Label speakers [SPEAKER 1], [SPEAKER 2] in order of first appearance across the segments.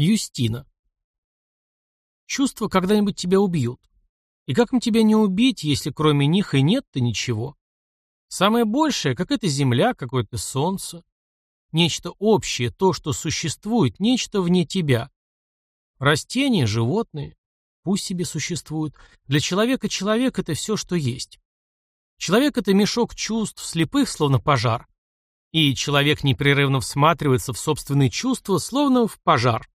[SPEAKER 1] Юстина. Чувства когда-нибудь тебя убьют. И как им тебя не убить, если кроме них и нет-то ничего? Самое большее, как это земля, какое-то солнце. Нечто общее, то, что существует, нечто вне тебя. Растения, животные, пусть себе существуют. Для человека человек — это все, что есть. Человек — это мешок чувств, слепых, словно пожар. И человек непрерывно всматривается в собственные чувства, словно в пожар.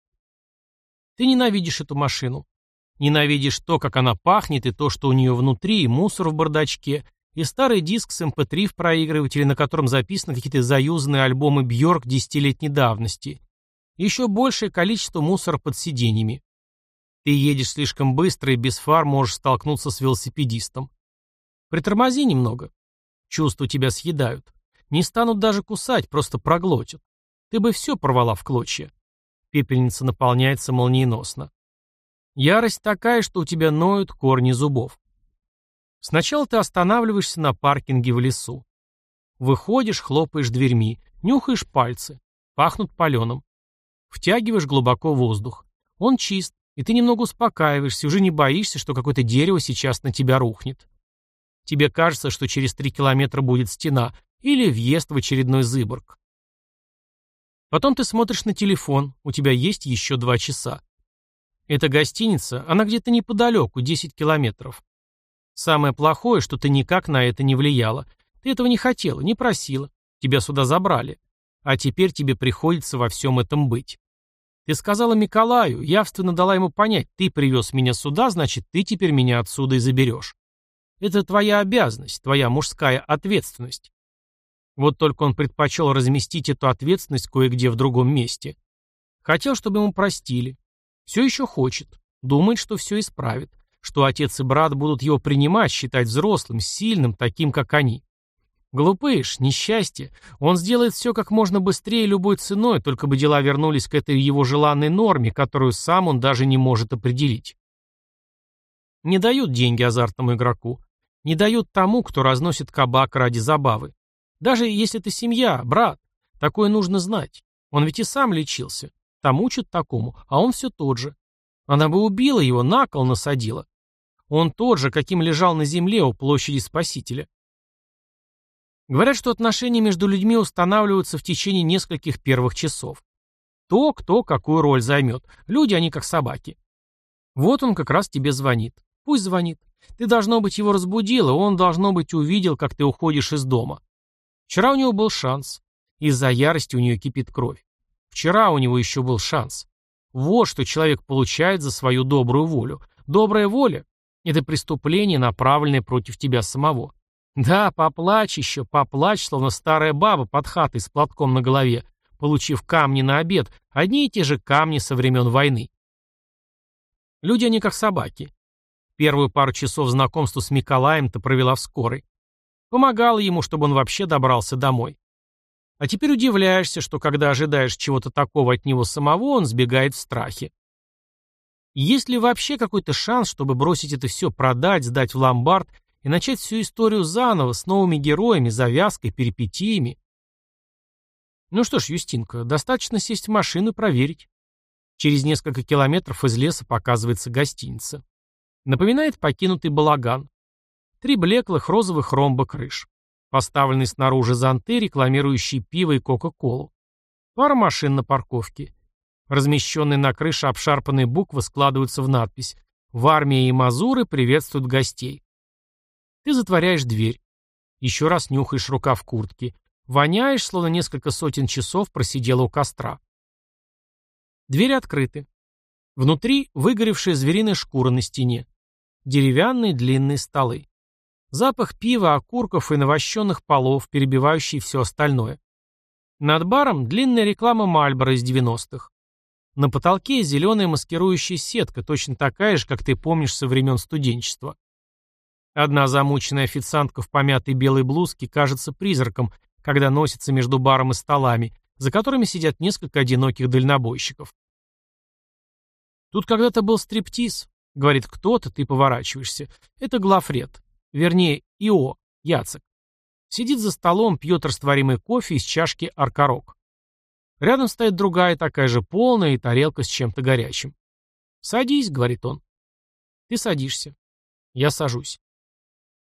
[SPEAKER 1] Ты ненавидишь эту машину. Ненавидишь то, как она пахнет, и то, что у нее внутри, и мусор в бардачке, и старый диск с MP3 эм в проигрывателе, на котором записаны какие-то заюзанные альбомы Бьорк десятилетней давности. Еще большее количество мусора под сиденьями. Ты едешь слишком быстро и без фар можешь столкнуться с велосипедистом. Притормози немного. Чувства тебя съедают. Не станут даже кусать, просто проглотят. Ты бы все порвала в клочья. Пепельница наполняется молниеносно. Ярость такая, что у тебя ноют корни зубов. Сначала ты останавливаешься на паркинге в лесу. Выходишь, хлопаешь дверьми, нюхаешь пальцы, пахнут паленым. Втягиваешь глубоко воздух. Он чист, и ты немного успокаиваешься, уже не боишься, что какое-то дерево сейчас на тебя рухнет. Тебе кажется, что через три километра будет стена, или въезд в очередной Зыборг. Потом ты смотришь на телефон, у тебя есть еще два часа. Эта гостиница, она где-то неподалеку, 10 километров. Самое плохое, что ты никак на это не влияла. Ты этого не хотела, не просила. Тебя сюда забрали. А теперь тебе приходится во всем этом быть. Ты сказала Николаю, явственно дала ему понять, ты привез меня сюда, значит, ты теперь меня отсюда и заберешь. Это твоя обязанность, твоя мужская ответственность. Вот только он предпочел разместить эту ответственность кое-где в другом месте. Хотел, чтобы ему простили. Все еще хочет. Думает, что все исправит. Что отец и брат будут его принимать, считать взрослым, сильным, таким, как они. Глупыш, несчастье. Он сделает все как можно быстрее любой ценой, только бы дела вернулись к этой его желанной норме, которую сам он даже не может определить. Не дают деньги азартному игроку. Не дают тому, кто разносит кабак ради забавы. Даже если это семья, брат, такое нужно знать. Он ведь и сам лечился. Там учат такому, а он все тот же. Она бы убила его, на кол насадила. Он тот же, каким лежал на земле у площади Спасителя. Говорят, что отношения между людьми устанавливаются в течение нескольких первых часов. То, кто какую роль займет. Люди, они как собаки. Вот он как раз тебе звонит. Пусть звонит. Ты, должно быть, его разбудила, он, должно быть, увидел, как ты уходишь из дома. Вчера у него был шанс. Из-за ярости у нее кипит кровь. Вчера у него еще был шанс. Вот что человек получает за свою добрую волю. Добрая воля — это преступление, направленное против тебя самого. Да, поплачь еще, поплачь, словно старая баба под хатой с платком на голове, получив камни на обед, одни и те же камни со времен войны. Люди они как собаки. Первую пару часов знакомства с Миколаем ты провела в скорой. Помогала ему, чтобы он вообще добрался домой. А теперь удивляешься, что когда ожидаешь чего-то такого от него самого, он сбегает в страхе. Есть ли вообще какой-то шанс, чтобы бросить это все, продать, сдать в ломбард и начать всю историю заново, с новыми героями, завязкой, перипетиями? Ну что ж, Юстинка, достаточно сесть в машину и проверить. Через несколько километров из леса показывается гостиница. Напоминает покинутый балаган. Три блеклых розовых ромба крыш. Поставленные снаружи зонты, рекламирующие пиво и кока-колу. Пара машин на парковке. Размещенные на крыше обшарпанные буквы складываются в надпись «В армии и Мазуры приветствуют гостей». Ты затворяешь дверь. Еще раз нюхаешь рука в куртке. Воняешь, словно несколько сотен часов просидела у костра. Двери открыты. Внутри выгоревшая звериная шкура на стене. Деревянные длинные столы. Запах пива, окурков и навощенных полов, перебивающий все остальное. Над баром длинная реклама Мальбора из 90-х. На потолке зеленая маскирующая сетка, точно такая же, как ты помнишь со времен студенчества. Одна замученная официантка в помятой белой блузке кажется призраком, когда носится между баром и столами, за которыми сидят несколько одиноких дальнобойщиков. Тут когда-то был стриптиз, говорит кто-то, ты поворачиваешься. Это Глафред. Вернее, Ио, Яцек. Сидит за столом, пьет растворимый кофе из чашки аркарок. Рядом стоит другая такая же полная и тарелка с чем-то горячим. «Садись», — говорит он. Ты садишься. Я сажусь.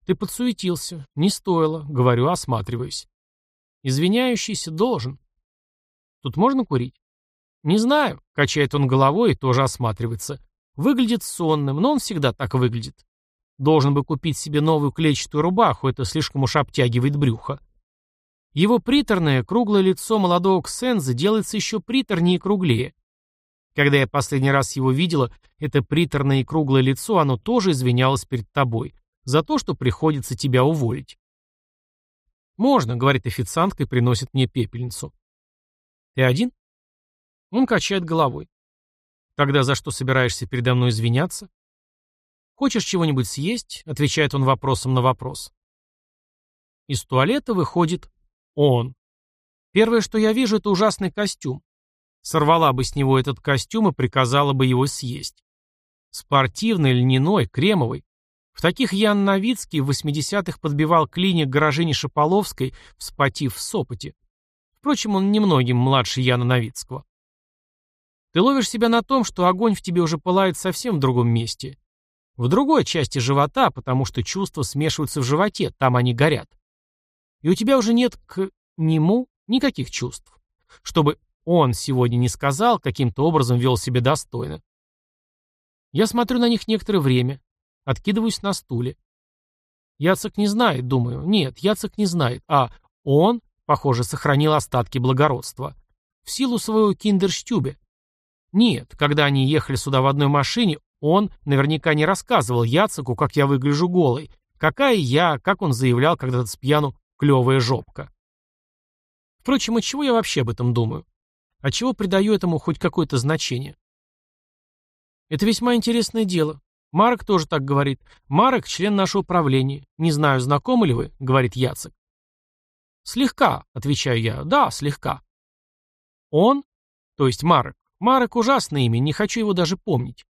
[SPEAKER 1] Ты подсуетился. Не стоило. Говорю, осматриваюсь. Извиняющийся должен. Тут можно курить? Не знаю. Качает он головой и тоже осматривается. Выглядит сонным, но он всегда так выглядит. Должен бы купить себе новую клетчатую рубаху, это слишком уж обтягивает брюхо. Его приторное, круглое лицо молодого Ксенза делается еще приторнее и круглее. Когда я последний раз его видела, это приторное и круглое лицо, оно тоже извинялось перед тобой за то, что приходится тебя уволить. «Можно», — говорит официантка и приносит мне пепельницу. «Ты один?» Он качает головой. «Тогда за что собираешься передо мной извиняться?» «Хочешь чего-нибудь съесть?» — отвечает он вопросом на вопрос. Из туалета выходит он. Первое, что я вижу, это ужасный костюм. Сорвала бы с него этот костюм и приказала бы его съесть. Спортивный, льняной, кремовый. В таких Ян Новицкий в 80-х подбивал клиник Горожине Шаполовской, вспотив в Сопоте. Впрочем, он немногим младше Яна Новицкого. Ты ловишь себя на том, что огонь в тебе уже пылает совсем в другом месте. В другой части живота, потому что чувства смешиваются в животе, там они горят. И у тебя уже нет к нему никаких чувств. Чтобы он сегодня не сказал, каким-то образом вел себя достойно. Я смотрю на них некоторое время, откидываюсь на стуле. Яцек не знает, думаю. Нет, Яцек не знает. А он, похоже, сохранил остатки благородства. В силу своего киндерштюбе. Нет, когда они ехали сюда в одной машине, он наверняка не рассказывал Яцеку, как я выгляжу голой, какая я, как он заявлял когда-то с пьяну клевая жопка. Впрочем, от чего я вообще об этом думаю? А чего придаю этому хоть какое-то значение? Это весьма интересное дело. Марк тоже так говорит. Марк – член нашего управления. Не знаю, знакомы ли вы, говорит Яцек. Слегка, отвечаю я. Да, слегка. Он, то есть Марк. Марк – ужасное имя, не хочу его даже помнить.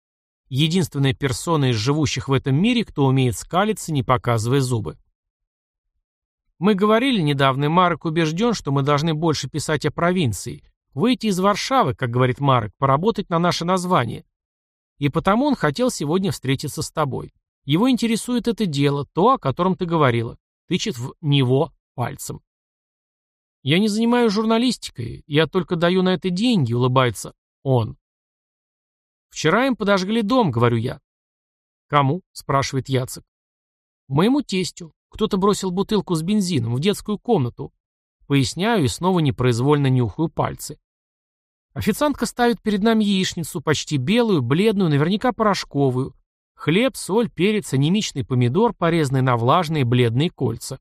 [SPEAKER 1] Единственная персона из живущих в этом мире, кто умеет скалиться, не показывая зубы. Мы говорили недавно, и Марк убежден, что мы должны больше писать о провинции, Выйти из Варшавы, как говорит Марек, поработать на наше название. И потому он хотел сегодня встретиться с тобой. Его интересует это дело, то, о котором ты говорила. Тычет в него пальцем. Я не занимаюсь журналистикой, я только даю на это деньги, улыбается он. Вчера им подожгли дом, говорю я. Кому? спрашивает Яцек. Моему тестю. Кто-то бросил бутылку с бензином в детскую комнату. Поясняю и снова непроизвольно нюхаю пальцы. Официантка ставит перед нами яичницу, почти белую, бледную, наверняка порошковую. Хлеб, соль, перец, анемичный помидор, порезанный на влажные бледные кольца.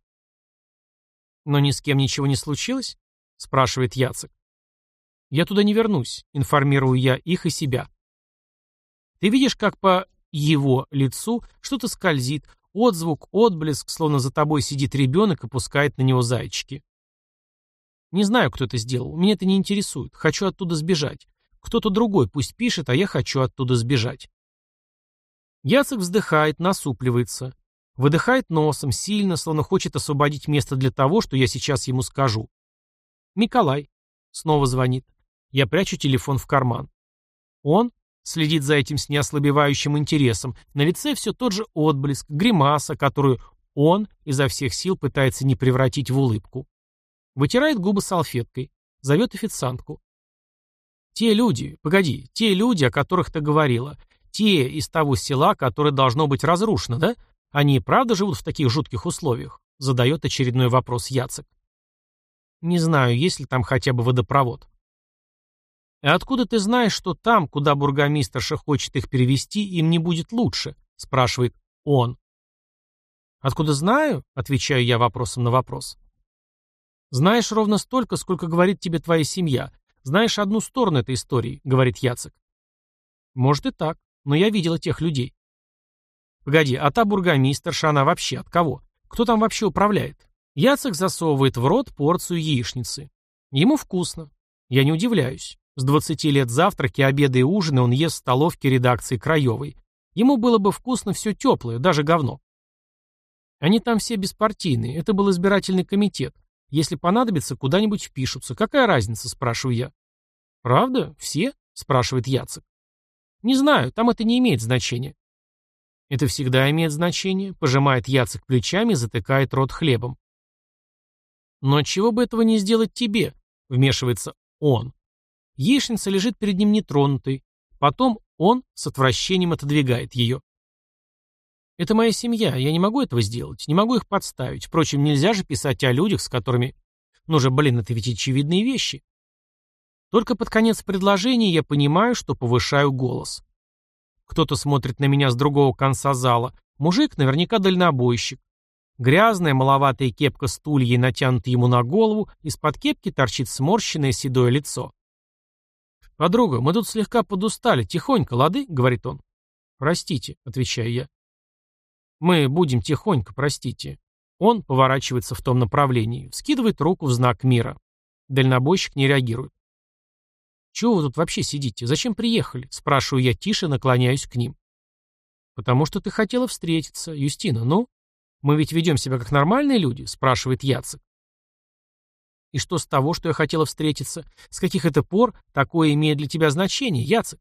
[SPEAKER 1] «Но ни с кем ничего не случилось?» — спрашивает Яцек. «Я туда не вернусь», — информирую я их и себя. Ты видишь, как по его лицу что-то скользит, отзвук, отблеск, словно за тобой сидит ребенок и пускает на него зайчики. Не знаю, кто это сделал. Меня это не интересует. Хочу оттуда сбежать. Кто-то другой пусть пишет, а я хочу оттуда сбежать. Яцек вздыхает, насупливается. Выдыхает носом, сильно, словно хочет освободить место для того, что я сейчас ему скажу. Николай. Снова звонит. Я прячу телефон в карман. Он следит за этим с неослабевающим интересом. На лице все тот же отблеск, гримаса, которую он изо всех сил пытается не превратить в улыбку. Вытирает губы салфеткой. Зовет официантку. Те люди, погоди, те люди, о которых ты говорила, те из того села, которое должно быть разрушено, да? Они правда живут в таких жутких условиях? Задает очередной вопрос Яцек. Не знаю, есть ли там хотя бы водопровод. «А откуда ты знаешь, что там, куда бургомистрша хочет их перевести, им не будет лучше?» — спрашивает он. «Откуда знаю?» — отвечаю я вопросом на вопрос. «Знаешь ровно столько, сколько говорит тебе твоя семья. Знаешь одну сторону этой истории», — говорит Яцек. «Может и так, но я видела тех людей». «Погоди, а та бургомистерша, она вообще от кого? Кто там вообще управляет?» Яцек засовывает в рот порцию яичницы. Ему вкусно. Я не удивляюсь. С 20 лет завтраки, обеды и ужины он ест в столовке редакции Краевой. Ему было бы вкусно все теплое, даже говно. Они там все беспартийные, это был избирательный комитет. Если понадобится, куда-нибудь впишутся. Какая разница, спрашиваю я. Правда? Все? Спрашивает Яцек. Не знаю, там это не имеет значения. Это всегда имеет значение, пожимает Яцек плечами и затыкает рот хлебом. Но чего бы этого не сделать тебе? Вмешивается он. Яичница лежит перед ним нетронутой. Потом он с отвращением отодвигает ее. Это моя семья, я не могу этого сделать, не могу их подставить. Впрочем, нельзя же писать о людях, с которыми... Ну же, блин, это ведь очевидные вещи. Только под конец предложения я понимаю, что повышаю голос. Кто-то смотрит на меня с другого конца зала. Мужик, наверняка дальнобойщик. Грязная, маловатая кепка стульей натянута ему на голову, из-под кепки торчит сморщенное седое лицо. «Подруга, мы тут слегка подустали, тихонько, лады?» — говорит он. «Простите», — отвечаю я. «Мы будем тихонько, простите». Он поворачивается в том направлении, вскидывает руку в знак мира. Дальнобойщик не реагирует. «Чего вы тут вообще сидите? Зачем приехали?» — спрашиваю я тише, наклоняюсь к ним. «Потому что ты хотела встретиться, Юстина, ну?» «Мы ведь ведем себя как нормальные люди?» — спрашивает Яцек. «И что с того, что я хотела встретиться? С каких это пор такое имеет для тебя значение, Яцек?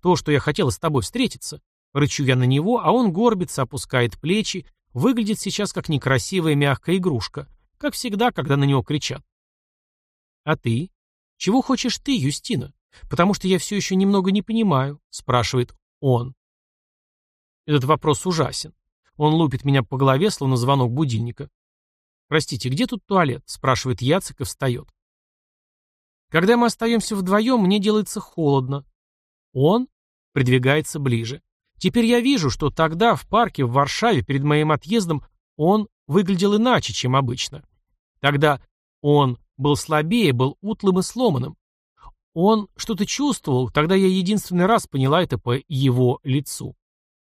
[SPEAKER 1] То, что я хотела с тобой встретиться. Рычу я на него, а он горбится, опускает плечи, выглядит сейчас как некрасивая мягкая игрушка, как всегда, когда на него кричат. «А ты? Чего хочешь ты, Юстина? Потому что я все еще немного не понимаю», — спрашивает он. Этот вопрос ужасен. Он лупит меня по голове, словно звонок будильника. «Простите, где тут туалет?» — спрашивает Яцек и встает. Когда мы остаемся вдвоем, мне делается холодно. Он придвигается ближе. Теперь я вижу, что тогда в парке в Варшаве перед моим отъездом он выглядел иначе, чем обычно. Тогда он был слабее, был утлым и сломанным. Он что-то чувствовал, тогда я единственный раз поняла это по его лицу.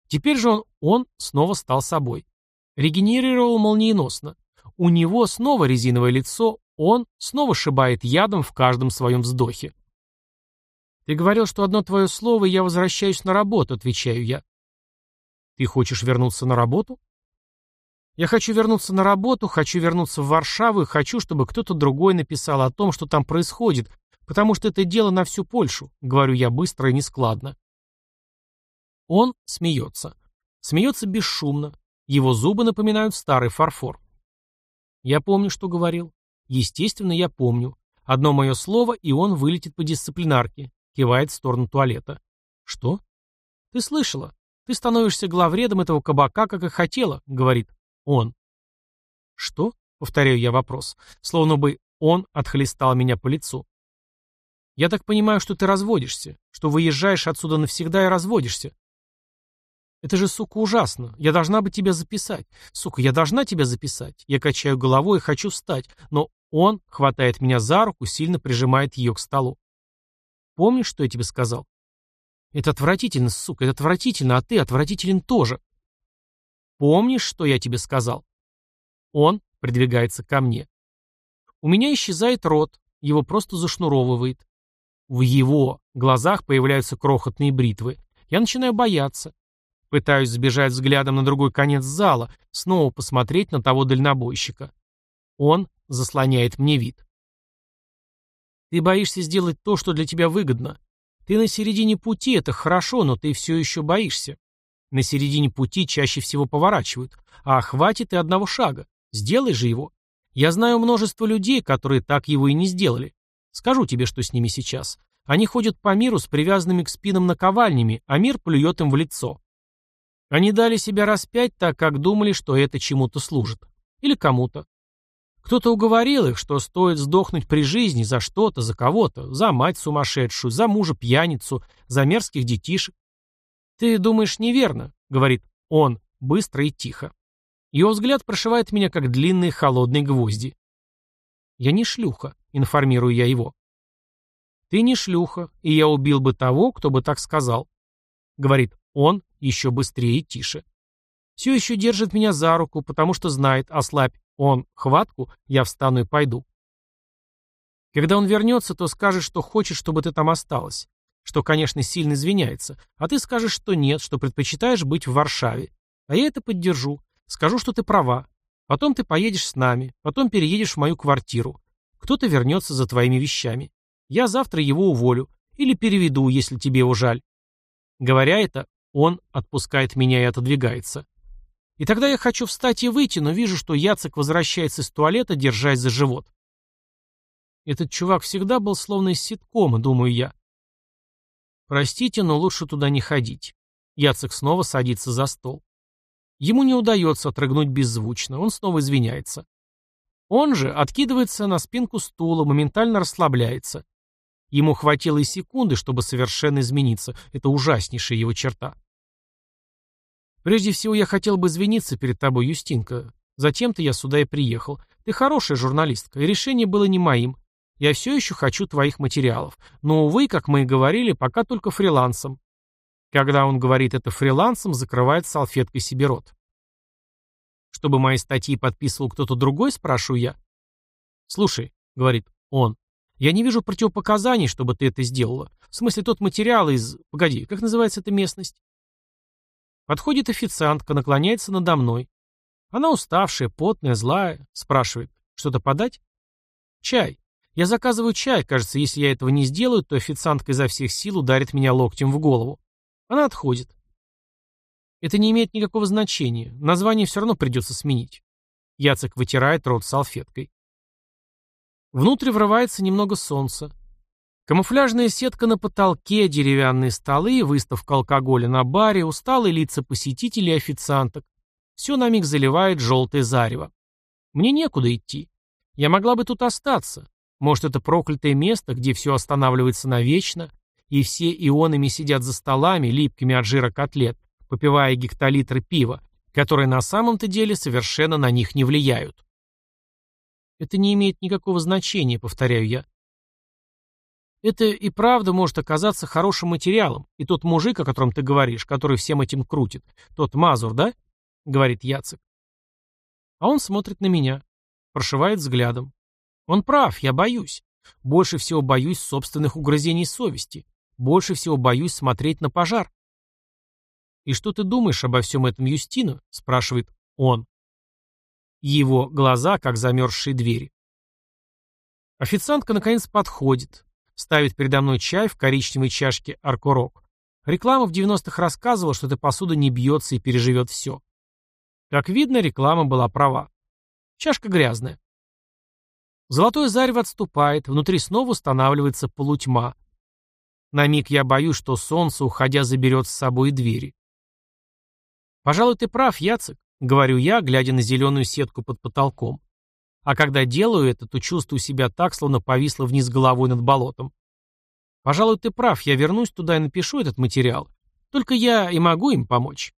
[SPEAKER 1] Теперь же он, он снова стал собой. Регенерировал молниеносно. У него снова резиновое лицо, он снова шибает ядом в каждом своем вздохе. «Ты говорил, что одно твое слово, и я возвращаюсь на работу», — отвечаю я. «Ты хочешь вернуться на работу?» «Я хочу вернуться на работу, хочу вернуться в Варшаву и хочу, чтобы кто-то другой написал о том, что там происходит, потому что это дело на всю Польшу», — говорю я быстро и нескладно. Он смеется. Смеется бесшумно. Его зубы напоминают старый фарфор. Я помню, что говорил. Естественно, я помню. Одно мое слово, и он вылетит по дисциплинарке. Кивает в сторону туалета. Что? Ты слышала? Ты становишься главредом этого кабака, как и хотела, говорит он. Что? Повторяю я вопрос. Словно бы он отхлестал меня по лицу. Я так понимаю, что ты разводишься, что выезжаешь отсюда навсегда и разводишься. Это же, сука, ужасно. Я должна бы тебя записать. Сука, я должна тебя записать. Я качаю головой и хочу встать, но он хватает меня за руку, сильно прижимает ее к столу. Помнишь, что я тебе сказал? Это отвратительно, сука, это отвратительно, а ты отвратителен тоже. Помнишь, что я тебе сказал? Он придвигается ко мне. У меня исчезает рот, его просто зашнуровывает. В его глазах появляются крохотные бритвы. Я начинаю бояться. Пытаюсь сбежать взглядом на другой конец зала, снова посмотреть на того дальнобойщика. Он заслоняет мне вид. Ты боишься сделать то, что для тебя выгодно. Ты на середине пути, это хорошо, но ты все еще боишься. На середине пути чаще всего поворачивают. А хватит и одного шага. Сделай же его. Я знаю множество людей, которые так его и не сделали. Скажу тебе, что с ними сейчас. Они ходят по миру с привязанными к спинам наковальнями, а мир плюет им в лицо. Они дали себя распять так, как думали, что это чему-то служит. Или кому-то. Кто-то уговорил их, что стоит сдохнуть при жизни за что-то, за кого-то, за мать сумасшедшую, за мужа пьяницу, за мерзких детишек. «Ты думаешь неверно», — говорит он, быстро и тихо. Его взгляд прошивает меня, как длинные холодные гвозди. «Я не шлюха», — информирую я его. «Ты не шлюха, и я убил бы того, кто бы так сказал», — говорит он еще быстрее и тише. Все еще держит меня за руку, потому что знает, ослабь он хватку, я встану и пойду. Когда он вернется, то скажет, что хочет, чтобы ты там осталась. Что, конечно, сильно извиняется. А ты скажешь, что нет, что предпочитаешь быть в Варшаве. А я это поддержу. Скажу, что ты права. Потом ты поедешь с нами. Потом переедешь в мою квартиру. Кто-то вернется за твоими вещами. Я завтра его уволю. Или переведу, если тебе его жаль. Говоря это, он отпускает меня и отодвигается. И тогда я хочу встать и выйти, но вижу, что Яцек возвращается из туалета, держась за живот. Этот чувак всегда был словно из ситкома, думаю я. Простите, но лучше туда не ходить. Яцек снова садится за стол. Ему не удается отрыгнуть беззвучно, он снова извиняется. Он же откидывается на спинку стула, моментально расслабляется. Ему хватило и секунды, чтобы совершенно измениться. Это ужаснейшая его черта. Прежде всего, я хотел бы извиниться перед тобой, Юстинка. Затем-то я сюда и приехал. Ты хорошая журналистка, и решение было не моим. Я все еще хочу твоих материалов. Но, увы, как мы и говорили, пока только фрилансом. Когда он говорит это фрилансом, закрывает салфеткой себе рот. Чтобы мои статьи подписывал кто-то другой, спрашиваю я. Слушай, говорит он, я не вижу противопоказаний, чтобы ты это сделала. В смысле, тот материал из... Погоди, как называется эта местность? Подходит официантка, наклоняется надо мной. Она уставшая, потная, злая. Спрашивает, что-то подать? Чай. Я заказываю чай. Кажется, если я этого не сделаю, то официантка изо всех сил ударит меня локтем в голову. Она отходит. Это не имеет никакого значения. Название все равно придется сменить. Яцек вытирает рот салфеткой. Внутрь врывается немного солнца. Камуфляжная сетка на потолке, деревянные столы, выставка алкоголя на баре, усталые лица посетителей и официанток. Все на миг заливает желтое зарево. Мне некуда идти. Я могла бы тут остаться. Может, это проклятое место, где все останавливается навечно, и все ионами сидят за столами, липкими от жира котлет, попивая гектолитры пива, которые на самом-то деле совершенно на них не влияют. Это не имеет никакого значения, повторяю я. Это и правда может оказаться хорошим материалом. И тот мужик, о котором ты говоришь, который всем этим крутит, тот Мазур, да? Говорит Яцек. А он смотрит на меня, прошивает взглядом. Он прав, я боюсь. Больше всего боюсь собственных угрызений совести. Больше всего боюсь смотреть на пожар. «И что ты думаешь обо всем этом, Юстина?» — спрашивает он. Его глаза, как замерзшие двери. Официантка наконец подходит, ставит передо мной чай в коричневой чашке «Аркурок». Реклама в 90-х рассказывала, что эта посуда не бьется и переживет все. Как видно, реклама была права. Чашка грязная. Золотое зарево отступает, внутри снова устанавливается полутьма. На миг я боюсь, что солнце, уходя, заберет с собой двери. «Пожалуй, ты прав, Яцек», Говорю я, глядя на зеленую сетку под потолком. А когда делаю это, то чувствую себя так, словно повисла вниз головой над болотом. Пожалуй, ты прав, я вернусь туда и напишу этот материал. Только я и могу им помочь.